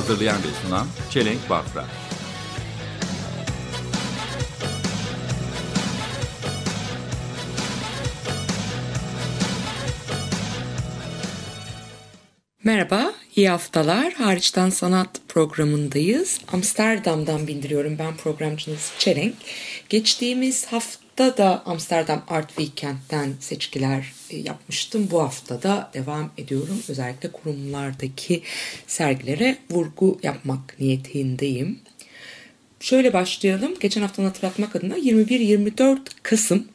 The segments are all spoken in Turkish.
Hazırlayan ve sunan Çelenk Bafra. Merhaba, iyi haftalar. Hariçten Sanat programındayız. Amsterdam'dan bildiriyorum ben programcınız Çelenk. Geçtiğimiz hafta da Amsterdam Art Weekend'den seçkiler e, yapmıştım. Bu hafta da devam ediyorum. Özellikle kurumlardaki sergilere vurgu yapmak niyetindeyim. Şöyle başlayalım. Geçen haftanın hatırlatmak adına 21-24 Kasım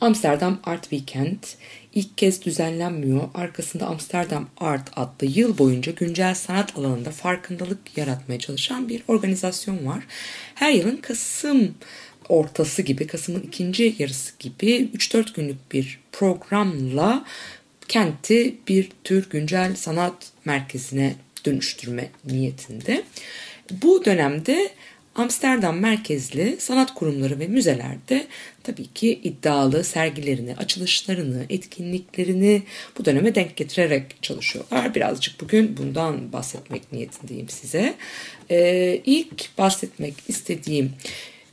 Amsterdam Art Weekend ilk kez düzenlenmiyor. Arkasında Amsterdam Art adlı yıl boyunca güncel sanat alanında farkındalık yaratmaya çalışan bir organizasyon var. Her yılın Kasım ortası gibi, Kasım'ın ikinci yarısı gibi 3-4 günlük bir programla kenti bir tür güncel sanat merkezine dönüştürme niyetinde. Bu dönemde Amsterdam merkezli sanat kurumları ve müzelerde tabii ki iddialı sergilerini, açılışlarını, etkinliklerini bu döneme denk getirerek çalışıyorlar. Birazcık bugün bundan bahsetmek niyetindeyim size. Ee, ilk bahsetmek istediğim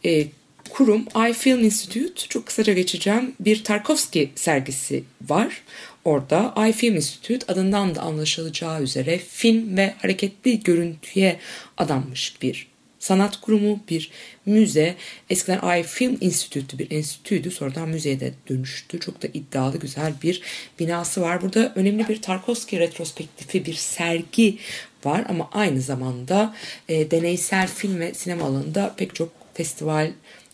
e, kurum I Film Institute. Çok kısaca geçeceğim. Bir Tarkovski sergisi var. Orada I Film Institute adından da anlaşılacağı üzere film ve hareketli görüntüye adanmış bir sanat kurumu, bir müze. Eskiden I Film Institute'ü bir enstitüydü. Sonradan müzeye de dönüştü. Çok da iddialı, güzel bir binası var. Burada önemli bir Tarkovski retrospektifi, bir sergi var ama aynı zamanda e, deneysel film ve sinema alanında pek çok festival,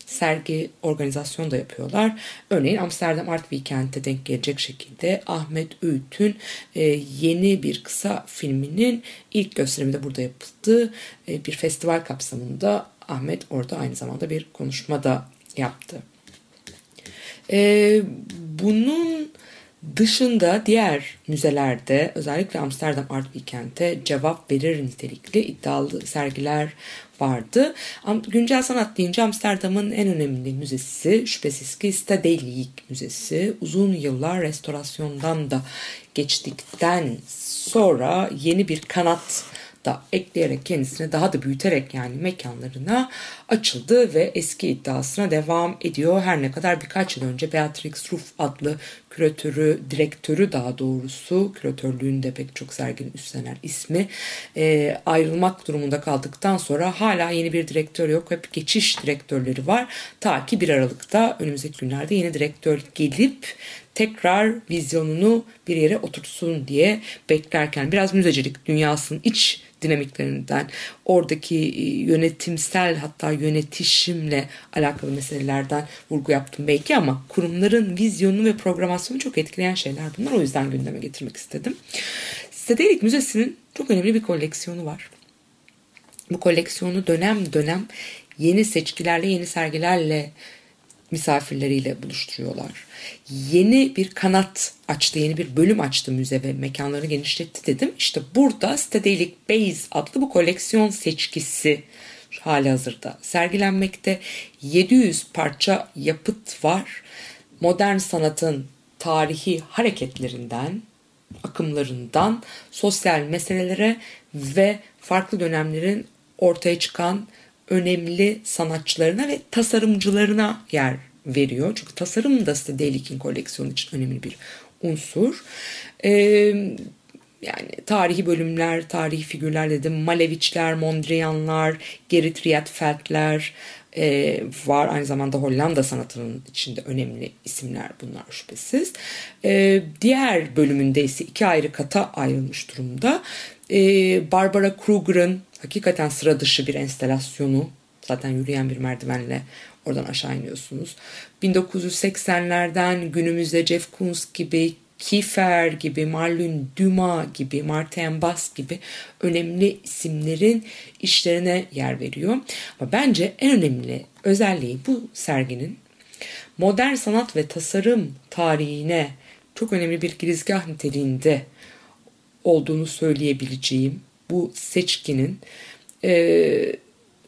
sergi organizasyon da yapıyorlar. Örneğin Amsterdam Art Weekend'e denk gelecek şekilde Ahmet Öğüt'ün e, yeni bir kısa filminin ilk gösterimi de burada yapıldı. E, bir festival kapsamında Ahmet orada aynı zamanda bir konuşma da yaptı. E, bunun dışında diğer müzelerde özellikle Amsterdam Art Weekend'e cevap verir nitelikli iddialı sergiler vardı. Güncel sanat deyince Amsterdam'ın en önemli müzesi şüphesiz ki Stedelijk Müzesi. Uzun yıllar restorasyondan da geçtikten sonra yeni bir kanat da ekleyerek kendisini daha da büyüterek yani mekanlarına açıldı ve eski iddiasına devam ediyor. Her ne kadar birkaç yıl önce Beatrix Ruff adlı küratörü, direktörü daha doğrusu küratörlüğünde pek çok serginin üstlenen ismi e, ayrılmak durumunda kaldıktan sonra hala yeni bir direktör yok. Hep geçiş direktörleri var. Ta ki 1 Aralık'ta önümüzdeki günlerde yeni direktör gelip tekrar vizyonunu bir yere oturtsun diye beklerken biraz müzecilik dünyasının iç dinamiklerinden, oradaki yönetimsel hatta yönetişimle alakalı meselelerden vurgu yaptım belki ama kurumların vizyonu ve programasyonu çok etkileyen şeyler bunlar. O yüzden gündeme getirmek istedim. Stedelijk Müzesi'nin çok önemli bir koleksiyonu var. Bu koleksiyonu dönem dönem yeni seçkilerle, yeni sergilerle misafirleriyle buluşturuyorlar. Yeni bir kanat açtı, yeni bir bölüm açtı müze ve mekanlarını genişletti dedim. İşte burada Stedelijk Base adlı bu koleksiyon seçkisi hali hazırda sergilenmekte. 700 parça yapıt var. Modern sanatın tarihi hareketlerinden, akımlarından sosyal meselelere ve farklı dönemlerin ortaya çıkan önemli sanatçılarına ve tasarımcılarına yer veriyor. Çünkü tasarım da Stedelik'in koleksiyonu için önemli bir unsur. Ee, yani tarihi bölümler, tarihi figürler dedim. Maleviçler, Mondrianlar, Gerrit Rietveld'ler e, var. Aynı zamanda Hollanda sanatının içinde önemli isimler bunlar şüphesiz. E, diğer bölümünde ise iki ayrı kata ayrılmış durumda. E, Barbara Kruger'ın hakikaten sıra dışı bir enstelasyonu. Zaten yürüyen bir merdivenle oradan aşağı iniyorsunuz. 1980'lerden günümüzde Jeff Koons gibi Kiefer gibi, Marlon Dumas gibi, Martin Bass gibi önemli isimlerin işlerine yer veriyor. Ama bence en önemli özelliği bu serginin modern sanat ve tasarım tarihine çok önemli bir girizgah niteliğinde olduğunu söyleyebileceğim bu seçkinin e,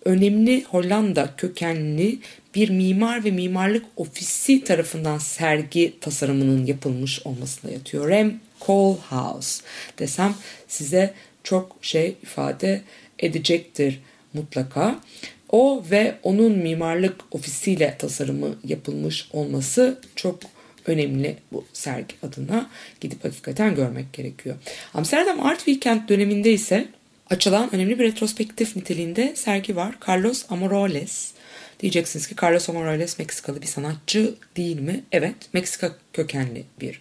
önemli Hollanda kökenli bir mimar ve mimarlık ofisi tarafından sergi tasarımının yapılmış olmasına yatıyor. Rem Koolhaas desem size çok şey ifade edecektir mutlaka. O ve onun mimarlık ofisiyle tasarımı yapılmış olması çok önemli bu sergi adına gidip hakikaten görmek gerekiyor. Amsterdam Art Weekend döneminde ise açılan önemli bir retrospektif niteliğinde sergi var. Carlos Amoroles. Diyeceksiniz ki Carlos Amoroles Meksikalı bir sanatçı değil mi? Evet, Meksika kökenli bir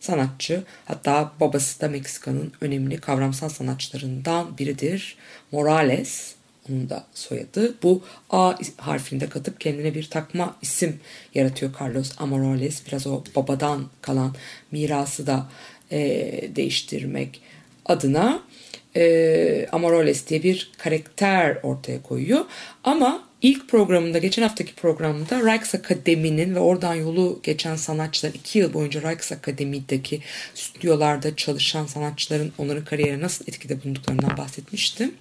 sanatçı. Hatta babası da Meksika'nın önemli kavramsal sanatçılarından biridir. Morales onun da soyadı. Bu A harfini de katıp kendine bir takma isim yaratıyor Carlos Amoroles. Biraz o babadan kalan mirası da e, değiştirmek adına e, Amoroles diye bir karakter ortaya koyuyor. Ama ilk programında, geçen haftaki programda Rijksakademi'nin ve oradan yolu geçen sanatçılar, iki yıl boyunca Rijksakademi'deki stüdyolarda çalışan sanatçıların onların kariyerine nasıl etkide bulunduklarından bahsetmiştim.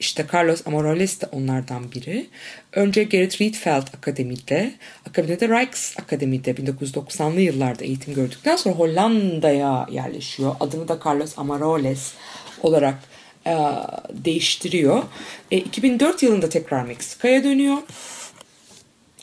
İşte Carlos Amoroles de onlardan biri. Önce Gerrit Rietveld Akademi'de, akabinde de Rijks Akademi'de 1990'lı yıllarda eğitim gördükten sonra Hollanda'ya yerleşiyor. Adını da Carlos Amoroles olarak e, değiştiriyor. E, 2004 yılında tekrar Meksika'ya dönüyor.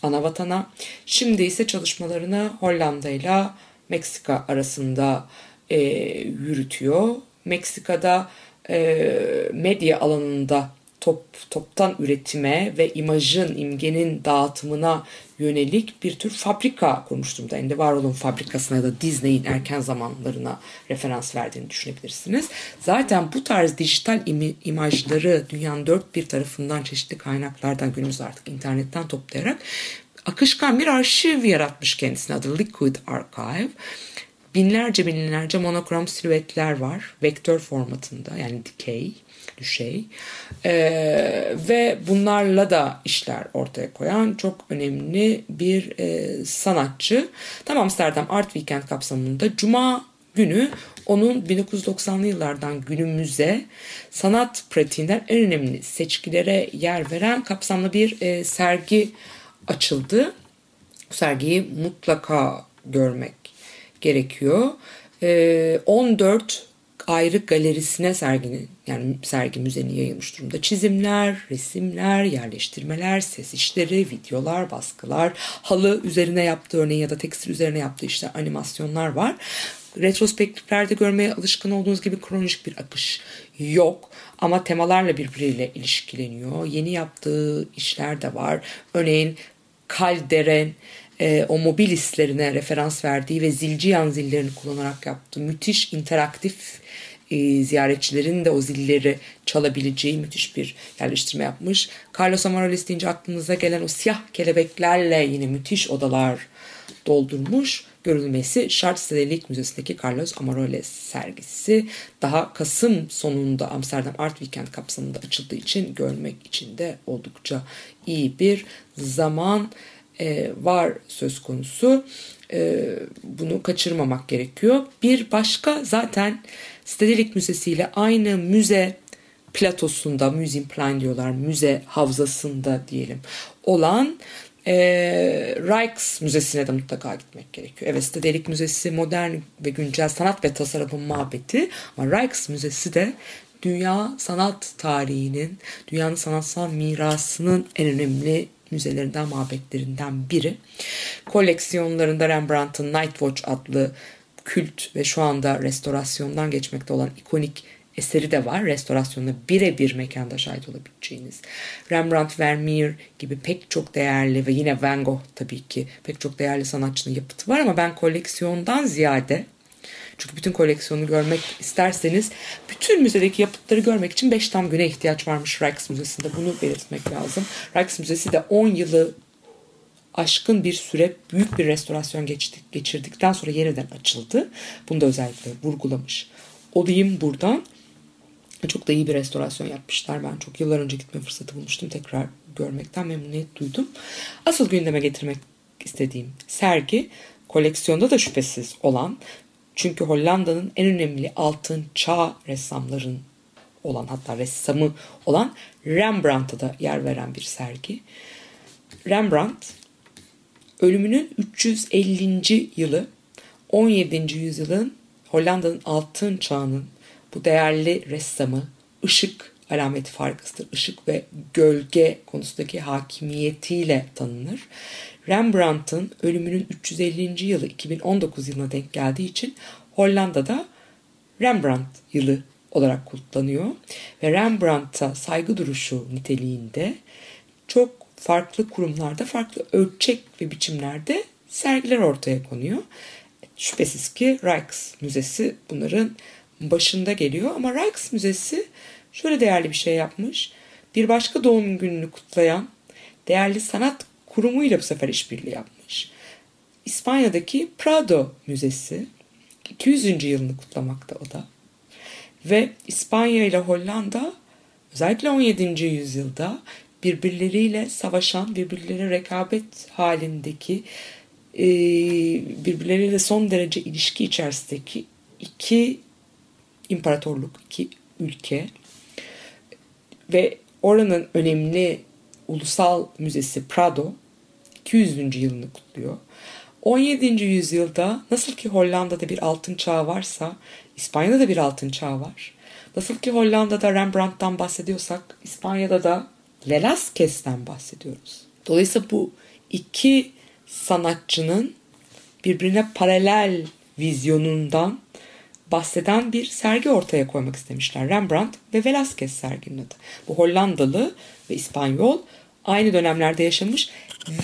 Ana vatana. Şimdi ise çalışmalarını Hollanda ile Meksika arasında e, yürütüyor. Meksika'da e, medya alanında top toptan üretime ve imajın, imgenin dağıtımına yönelik bir tür fabrika kurmuş durumda. Yani var olun fabrikasına ya da Disney'in erken zamanlarına referans verdiğini düşünebilirsiniz. Zaten bu tarz dijital im- imajları dünyanın dört bir tarafından çeşitli kaynaklardan günümüzde artık internetten toplayarak akışkan bir arşiv yaratmış kendisine adı Liquid Archive binlerce binlerce monokrom silüetler var. Vektör formatında yani dikey, düşey. Ee, ve bunlarla da işler ortaya koyan çok önemli bir e, sanatçı. Tam Amsterdam Art Weekend kapsamında Cuma günü onun 1990'lı yıllardan günümüze sanat pratiğinden en önemli seçkilere yer veren kapsamlı bir e, sergi açıldı. Bu sergiyi mutlaka görmek gerekiyor. E, 14 ayrı galerisine serginin yani sergi müzenin yayılmış durumda. Çizimler, resimler, yerleştirmeler, ses işleri, videolar, baskılar, halı üzerine yaptığı örneğin ya da tekstil üzerine yaptığı işte animasyonlar var. Retrospektiflerde görmeye alışkın olduğunuz gibi kronolojik bir akış yok ama temalarla birbiriyle ilişkileniyor. Yeni yaptığı işler de var. Örneğin Kalderen e, o mobil hislerine referans verdiği ve zilciyan zillerini kullanarak yaptığı müthiş interaktif e, ziyaretçilerin de o zilleri çalabileceği müthiş bir yerleştirme yapmış. Carlos Amoroles deyince aklınıza gelen o siyah kelebeklerle yine müthiş odalar doldurmuş görülmesi Şart Sedelik Müzesi'ndeki Carlos Amoroles sergisi daha Kasım sonunda Amsterdam Art Weekend kapsamında açıldığı için görmek için de oldukça iyi bir zaman e, var söz konusu. E, bunu kaçırmamak gerekiyor. Bir başka zaten Stedelijk Müzesi ile aynı müze platosunda, Museum diyorlar, müze havzasında diyelim olan e, Rijks Müzesi'ne de mutlaka gitmek gerekiyor. Evet Stedelijk Müzesi modern ve güncel sanat ve tasarımın mabedi ama Rijks Müzesi de dünya sanat tarihinin, dünyanın sanatsal mirasının en önemli müzelerinden, mabetlerinden biri. Koleksiyonlarında Rembrandt'ın Night Watch adlı kült ve şu anda restorasyondan geçmekte olan ikonik eseri de var. Restorasyonda birebir mekanda şahit olabileceğiniz. Rembrandt, Vermeer gibi pek çok değerli ve yine Van Gogh tabii ki pek çok değerli sanatçının yapıtı var ama ben koleksiyondan ziyade çünkü bütün koleksiyonu görmek isterseniz bütün müzedeki yapıtları görmek için 5 tam güne ihtiyaç varmış Rijks Müzesi'nde. Bunu belirtmek lazım. Rijks Müzesi de 10 yılı aşkın bir süre büyük bir restorasyon geçtik, geçirdikten sonra yeniden açıldı. Bunu da özellikle vurgulamış olayım buradan. Çok da iyi bir restorasyon yapmışlar. Ben çok yıllar önce gitme fırsatı bulmuştum. Tekrar görmekten memnuniyet duydum. Asıl gündeme getirmek istediğim sergi koleksiyonda da şüphesiz olan çünkü Hollanda'nın en önemli altın çağ ressamların olan hatta ressamı olan Rembrandt'a da yer veren bir sergi. Rembrandt ölümünün 350. yılı 17. yüzyılın Hollanda'nın altın çağının bu değerli ressamı ışık alameti farkıdır. Işık ve gölge konusundaki hakimiyetiyle tanınır. Rembrandt'ın ölümünün 350. yılı 2019 yılına denk geldiği için Hollanda'da Rembrandt yılı olarak kutlanıyor. Ve Rembrandt'a saygı duruşu niteliğinde çok farklı kurumlarda, farklı ölçek ve biçimlerde sergiler ortaya konuyor. Şüphesiz ki Rijks Müzesi bunların başında geliyor ama Rijks Müzesi şöyle değerli bir şey yapmış. Bir başka doğum gününü kutlayan değerli sanat kurumuyla bu sefer işbirliği yapmış. İspanya'daki Prado Müzesi 200. yılını kutlamakta o da. Ve İspanya ile Hollanda özellikle 17. yüzyılda birbirleriyle savaşan, birbirleri rekabet halindeki e, birbirleriyle son derece ilişki içerisindeki iki imparatorluk, iki ülke ve oranın önemli ulusal müzesi Prado 200. yılını kutluyor. 17. yüzyılda nasıl ki Hollanda'da bir altın çağı varsa İspanya'da da bir altın çağı var. Nasıl ki Hollanda'da Rembrandt'tan bahsediyorsak İspanya'da da Velázquez'ten bahsediyoruz. Dolayısıyla bu iki sanatçının birbirine paralel vizyonundan bahseden bir sergi ortaya koymak istemişler. Rembrandt ve Velázquez serginin adı. Bu Hollandalı ve İspanyol aynı dönemlerde yaşamış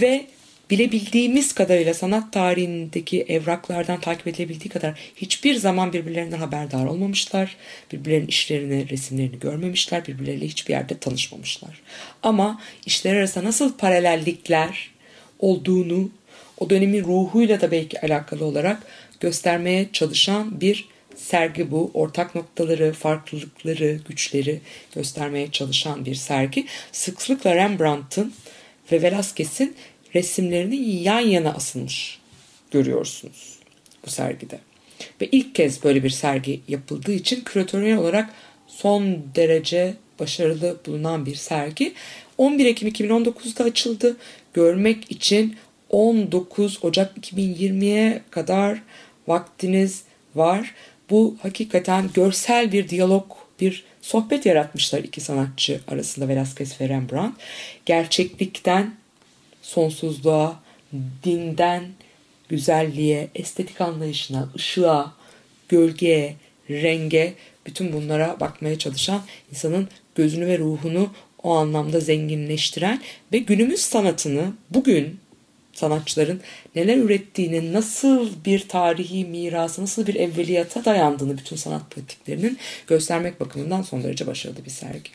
ve bilebildiğimiz kadarıyla sanat tarihindeki evraklardan takip edilebildiği kadar hiçbir zaman birbirlerinden haberdar olmamışlar. Birbirlerinin işlerini, resimlerini görmemişler. Birbirleriyle hiçbir yerde tanışmamışlar. Ama işler arasında nasıl paralellikler olduğunu o dönemin ruhuyla da belki alakalı olarak göstermeye çalışan bir sergi bu. Ortak noktaları, farklılıkları, güçleri göstermeye çalışan bir sergi. Sıklıkla Rembrandt'ın ve Velázquez'in resimlerini yan yana asılmış görüyorsunuz bu sergide. Ve ilk kez böyle bir sergi yapıldığı için küratöryel olarak son derece başarılı bulunan bir sergi. 11 Ekim 2019'da açıldı. Görmek için 19 Ocak 2020'ye kadar vaktiniz var. Bu hakikaten görsel bir diyalog, bir sohbet yaratmışlar iki sanatçı arasında Velázquez ve Rembrandt. Gerçeklikten sonsuzluğa, dinden güzelliğe, estetik anlayışına, ışığa, gölgeye, renge, bütün bunlara bakmaya çalışan insanın gözünü ve ruhunu o anlamda zenginleştiren ve günümüz sanatını bugün sanatçıların neler ürettiğini, nasıl bir tarihi mirası, nasıl bir evveliyata dayandığını bütün sanat pratiklerinin göstermek bakımından son derece başarılı bir sergi.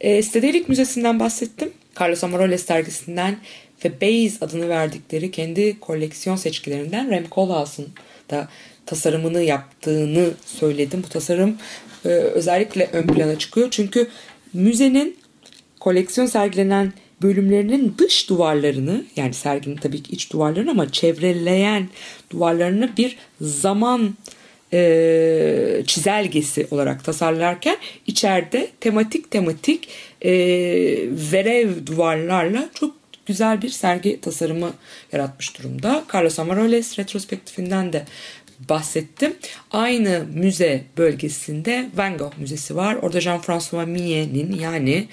E, Stedelijk Müzesi'nden bahsettim. Carlos Amarolles sergisinden ve Base adını verdikleri kendi koleksiyon seçkilerinden Rem Koolhaas'ın da tasarımını yaptığını söyledim. Bu tasarım e, özellikle ön plana çıkıyor. Çünkü müzenin koleksiyon sergilenen bölümlerinin dış duvarlarını yani serginin tabii ki iç duvarlarını ama çevreleyen duvarlarını bir zaman e, çizelgesi olarak tasarlarken içeride tematik tematik e, verev duvarlarla çok güzel bir sergi tasarımı yaratmış durumda. Carlos Amarolles retrospektifinden de bahsettim. Aynı müze bölgesinde Van Gogh Müzesi var. Orada Jean-François Millet'in yani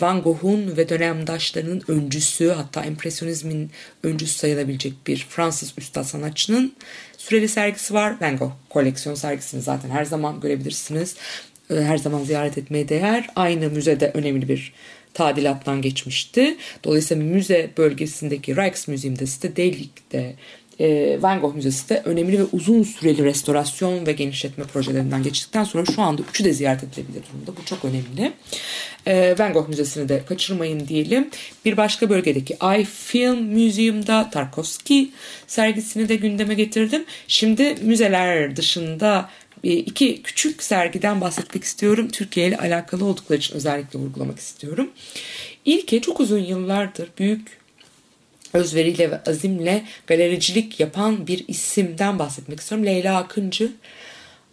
Van Gogh'un ve dönemdaşlarının öncüsü hatta empresyonizmin öncüsü sayılabilecek bir Fransız üstad sanatçının süreli sergisi var. Van Gogh koleksiyon sergisini zaten her zaman görebilirsiniz. E, her zaman ziyaret etmeye değer. Aynı müzede önemli bir tadilattan geçmişti. Dolayısıyla müze bölgesindeki Rijksmuseum'da Stedelijk'te e, Van Gogh Müzesi de önemli ve uzun süreli restorasyon ve genişletme projelerinden geçtikten sonra şu anda üçü de ziyaret edilebilir durumda. Bu çok önemli. E, Van Gogh Müzesi'ni de kaçırmayın diyelim. Bir başka bölgedeki I Film Museum'da Tarkovski sergisini de gündeme getirdim. Şimdi müzeler dışında e, iki küçük sergiden bahsetmek istiyorum. Türkiye ile alakalı oldukları için özellikle vurgulamak istiyorum. İlki çok uzun yıllardır büyük özveriyle ve azimle galericilik yapan bir isimden bahsetmek istiyorum. Leyla Akıncı.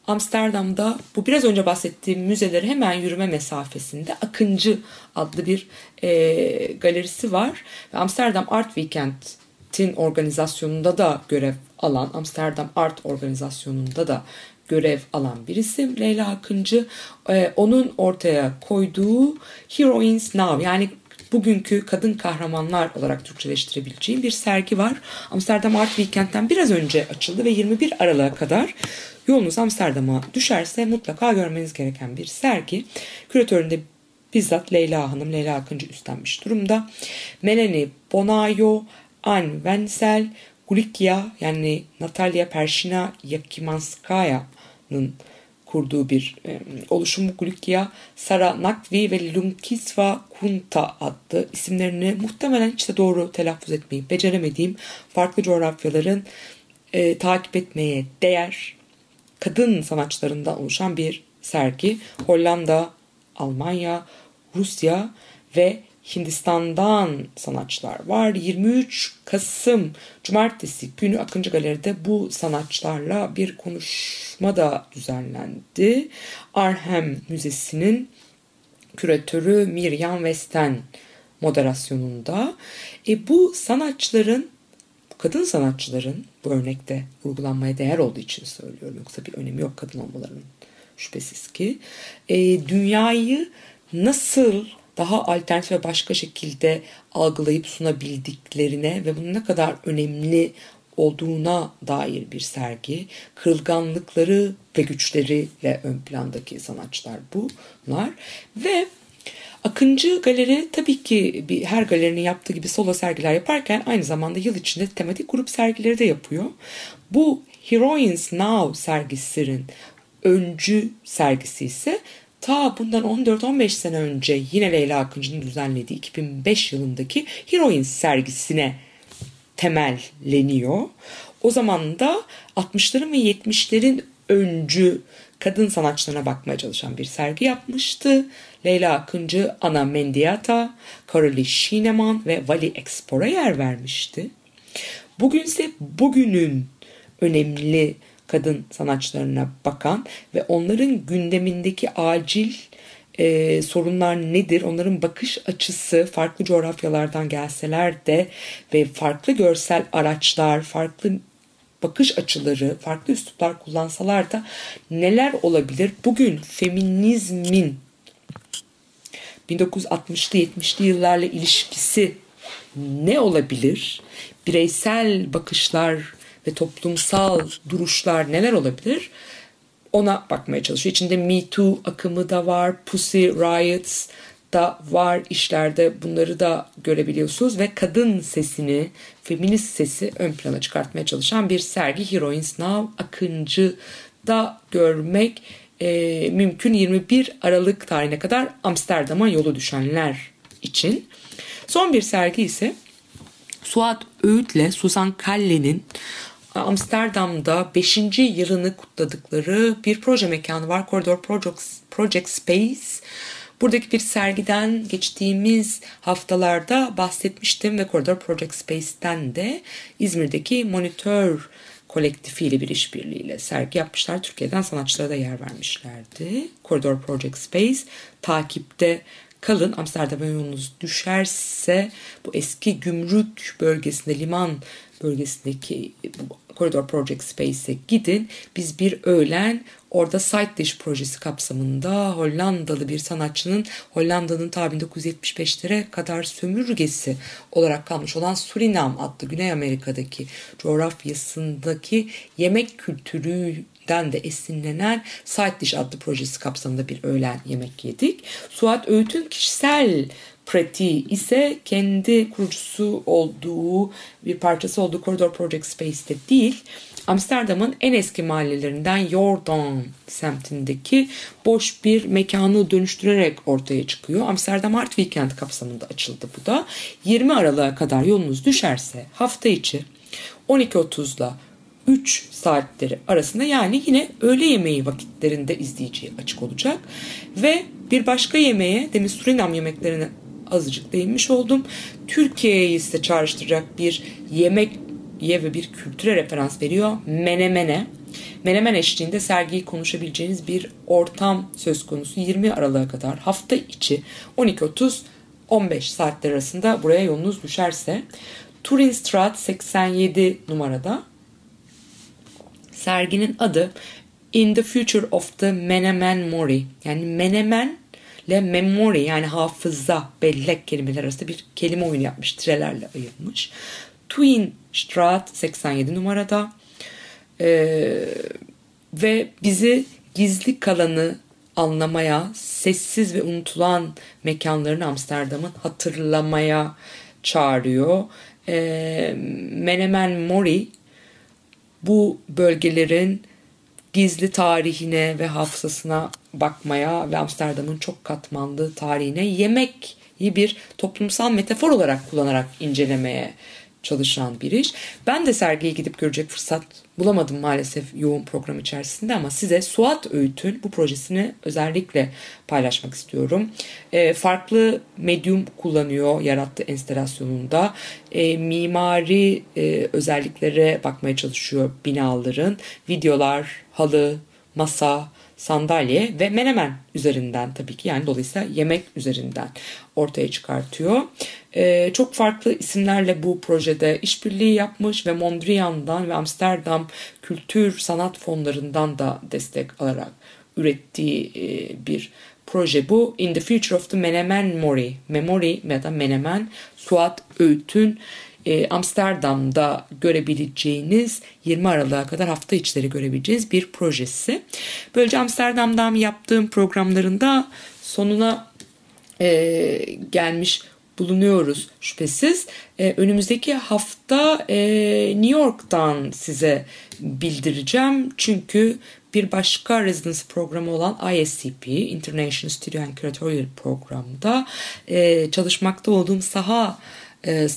Amsterdam'da bu biraz önce bahsettiğim müzeleri hemen yürüme mesafesinde Akıncı adlı bir e, galerisi var. Ve Amsterdam Art Weekend'in organizasyonunda da görev alan, Amsterdam Art organizasyonunda da görev alan bir isim Leyla Akıncı. E, onun ortaya koyduğu Heroines Now yani bugünkü kadın kahramanlar olarak Türkçeleştirebileceğim bir sergi var. Amsterdam Art Weekend'den biraz önce açıldı ve 21 Aralık'a kadar yolunuz Amsterdam'a düşerse mutlaka görmeniz gereken bir sergi. Küratöründe bizzat Leyla Hanım, Leyla Akıncı üstlenmiş durumda. Melanie Bonayo, Anne Wenzel, Gulikya yani Natalia Pershina Yakimanskaya'nın kurduğu bir e, oluşum Gulukya, Sara Nakvi ve Lunkisva Kunta adlı isimlerini muhtemelen hiç de doğru telaffuz etmeyi beceremediğim farklı coğrafyaların e, takip etmeye değer kadın sanatçılarından oluşan bir sergi. Hollanda, Almanya, Rusya ve Hindistan'dan sanatçılar var. 23 Kasım Cumartesi günü Akıncı Galeri'de bu sanatçılarla bir konuşma da düzenlendi. Arnhem Müzesi'nin küratörü Miriam Westen moderasyonunda. E, bu sanatçıların kadın sanatçıların bu örnekte vurgulanmaya değer olduğu için söylüyorum. Yoksa bir önemi yok kadın olmalarının şüphesiz ki. E, dünyayı nasıl daha alternatif ve başka şekilde algılayıp sunabildiklerine ve bunun ne kadar önemli olduğuna dair bir sergi. Kırılganlıkları ve güçleriyle ön plandaki sanatçılar bunlar. Ve Akıncı Galeri tabii ki bir, her galerinin yaptığı gibi solo sergiler yaparken aynı zamanda yıl içinde tematik grup sergileri de yapıyor. Bu Heroines Now sergisinin öncü sergisi ise ta bundan 14-15 sene önce yine Leyla Akıncı'nın düzenlediği 2005 yılındaki Heroines sergisine temelleniyor. O zaman da 60'ların ve 70'lerin öncü kadın sanatçılarına bakmaya çalışan bir sergi yapmıştı. Leyla Akıncı, Ana Mendiata, Caroline Şineman ve Vali Expor'a yer vermişti. Bugünse bugünün önemli kadın sanatçılarına bakan ve onların gündemindeki acil e, sorunlar nedir? Onların bakış açısı farklı coğrafyalardan gelseler de ve farklı görsel araçlar, farklı bakış açıları, farklı üsluplar kullansalar da neler olabilir? Bugün feminizmin 1960'lı 70'li yıllarla ilişkisi ne olabilir? Bireysel bakışlar ve toplumsal duruşlar neler olabilir? Ona bakmaya çalışıyor. İçinde Me Too akımı da var, Pussy Riots da var işlerde bunları da görebiliyorsunuz ve kadın sesini, feminist sesi ön plana çıkartmaya çalışan bir sergi Heroines Now Akıncı da görmek e, mümkün 21 Aralık tarihine kadar Amsterdam'a yolu düşenler için. Son bir sergi ise Suat Öğüt'le Susan Kalle'nin Amsterdam'da 5. yılını kutladıkları bir proje mekanı var. Corridor Project, Project Space. Buradaki bir sergiden geçtiğimiz haftalarda bahsetmiştim ve Corridor Project Space'ten de İzmir'deki Monitör kolektifiyle bir işbirliğiyle sergi yapmışlar. Türkiye'den sanatçılara da yer vermişlerdi. Corridor Project Space takipte kalın. Amsterdam'a yolunuz düşerse bu eski gümrük bölgesinde, liman bölgesindeki bu Corridor Project Space'e gidin. Biz bir öğlen orada Side Dish projesi kapsamında Hollandalı bir sanatçının Hollanda'nın ta 1975'lere kadar sömürgesi olarak kalmış olan Surinam adlı Güney Amerika'daki coğrafyasındaki yemek kültüründen de esinlenen Side Dish adlı projesi kapsamında bir öğlen yemek yedik. Suat Öğüt'ün kişisel pratiği ise kendi kurucusu olduğu bir parçası olduğu Corridor Project Space'te değil Amsterdam'ın en eski mahallelerinden Jordaan semtindeki boş bir mekanı dönüştürerek ortaya çıkıyor. Amsterdam Art Weekend kapsamında açıldı bu da. 20 Aralık'a kadar yolunuz düşerse hafta içi 12.30'la 3 saatleri arasında yani yine öğle yemeği vakitlerinde izleyiciye açık olacak. Ve bir başka yemeğe demin Surinam yemeklerine azıcık değinmiş oldum. Türkiye'yi size çağrıştıracak bir yemek ye ve bir kültüre referans veriyor. Menemene. Menemen eşliğinde sergiyi konuşabileceğiniz bir ortam söz konusu 20 Aralık'a kadar hafta içi 12.30 15 saatler arasında buraya yolunuz düşerse Turinstraat 87 numarada serginin adı In the Future of the Menemen Mori yani Menemen ile memory yani hafıza bellek kelimeler arasında bir kelime oyunu yapmış. Tirelerle ayırmış. Twin Straat 87 numarada Ee, ve bizi gizli kalanı anlamaya, sessiz ve unutulan mekanlarını Amsterdam'ın hatırlamaya çağırıyor. Ee, Menemen Mori bu bölgelerin gizli tarihine ve hafızasına bakmaya ve Amsterdam'ın çok katmanlı tarihine yemek bir toplumsal metafor olarak kullanarak incelemeye çalışan bir iş. Ben de sergiye gidip görecek fırsat bulamadım maalesef yoğun program içerisinde ama size Suat Öğüt'ün bu projesini özellikle paylaşmak istiyorum. E, farklı medyum kullanıyor yarattığı enstalasyonunda. E, mimari e, özelliklere bakmaya çalışıyor binaların. Videolar, halı, masa, sandalye ve menemen üzerinden tabii ki yani dolayısıyla yemek üzerinden ortaya çıkartıyor. Ee, çok farklı isimlerle bu projede işbirliği yapmış ve Mondrian'dan ve Amsterdam Kültür Sanat Fonlarından da destek alarak ürettiği e, bir proje bu. In the Future of the Menemen Mori, Memory ya da Menemen Suat Öğüt'ün e, Amsterdam'da görebileceğiniz 20 Aralık'a kadar hafta içleri görebileceğiniz bir projesi. Böylece Amsterdam'dan yaptığım programlarında sonuna e, gelmiş bulunuyoruz şüphesiz. E, önümüzdeki hafta e, New York'tan size bildireceğim. Çünkü bir başka residence programı olan ISCP, International Studio and Curatorial programda e, çalışmakta olduğum saha e,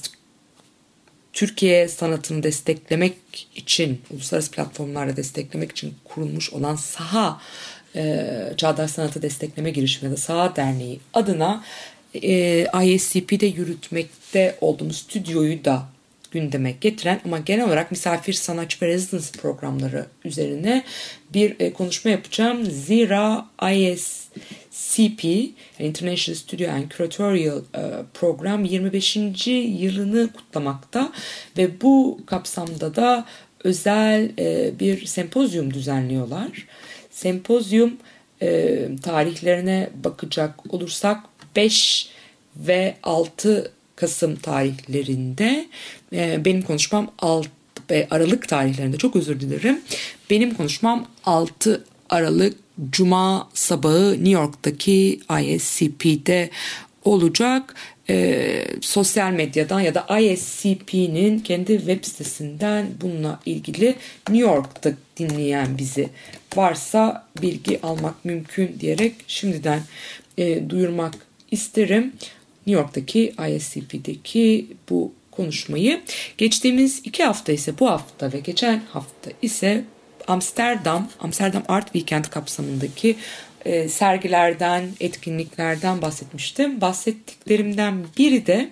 Türkiye sanatını desteklemek için, uluslararası platformlarda desteklemek için kurulmuş olan Saha e, Çağdaş Sanatı Destekleme Girişimi ya da Saha Derneği adına e, ISCP'de yürütmekte olduğumuz stüdyoyu da gündeme getiren ama genel olarak misafir sanatçı ve residence programları üzerine bir e, konuşma yapacağım. Zira ISCP yani International Studio and Curatorial e, program 25. yılını kutlamakta ve bu kapsamda da özel e, bir sempozyum düzenliyorlar. Sempozyum e, tarihlerine bakacak olursak 5 ve 6 Kasım tarihlerinde benim konuşmam 6 Aralık tarihlerinde çok özür dilerim. Benim konuşmam 6 Aralık Cuma sabahı New York'taki ISCP'de olacak. E, sosyal medyadan ya da ISCP'nin kendi web sitesinden bununla ilgili New York'ta dinleyen bizi varsa bilgi almak mümkün diyerek şimdiden e, duyurmak isterim. New York'taki ISCP'deki bu konuşmayı. Geçtiğimiz iki hafta ise bu hafta ve geçen hafta ise Amsterdam, Amsterdam Art Weekend kapsamındaki e, sergilerden, etkinliklerden bahsetmiştim. Bahsettiklerimden biri de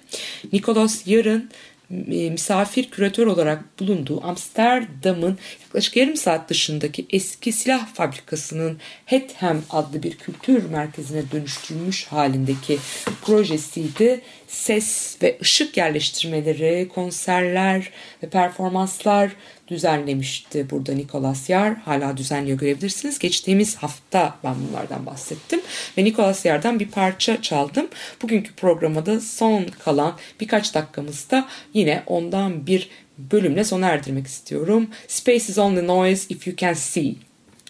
Nicholas Yar'ın e, misafir küratör olarak bulunduğu Amsterdam'ın yaklaşık yarım saat dışındaki eski silah fabrikasının Hethem adlı bir kültür merkezine dönüştürülmüş halindeki projesiydi. Ses ve ışık yerleştirmeleri, konserler ve performanslar düzenlemişti burada Nicolas Yar. Hala düzenliyor görebilirsiniz. Geçtiğimiz hafta ben bunlardan bahsettim. Ve Nicolas Yar'dan bir parça çaldım. Bugünkü programda son kalan birkaç dakikamızda yine ondan bir bölümle sona erdirmek istiyorum. Space is only noise if you can see.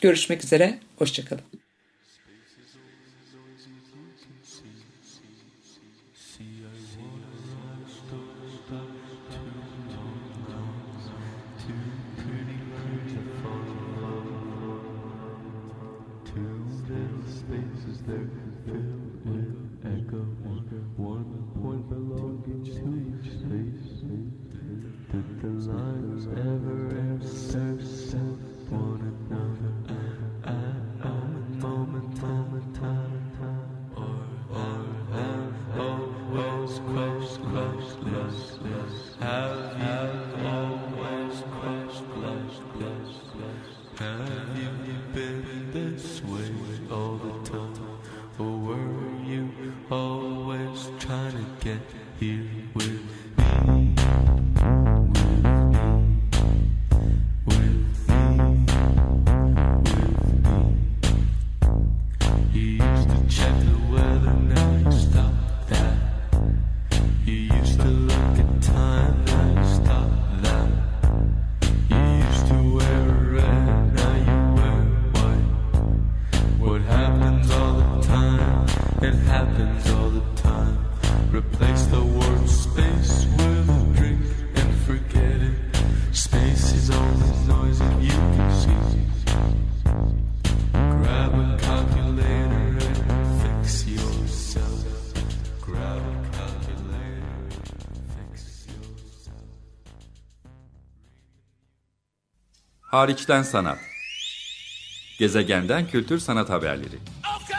Görüşmek üzere. Hoşçakalın. Hariçten Sanat. Gezegenden Kültür Sanat Haberleri. Okay.